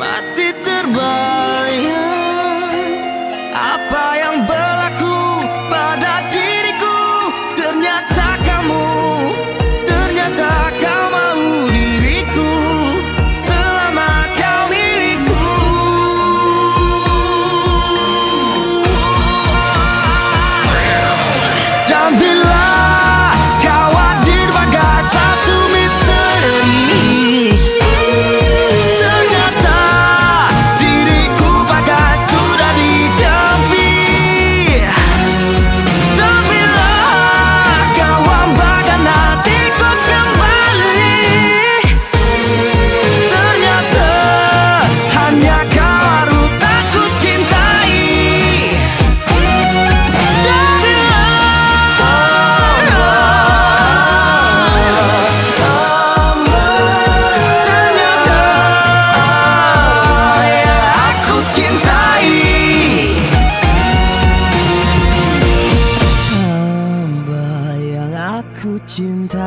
masih terbang. 心太。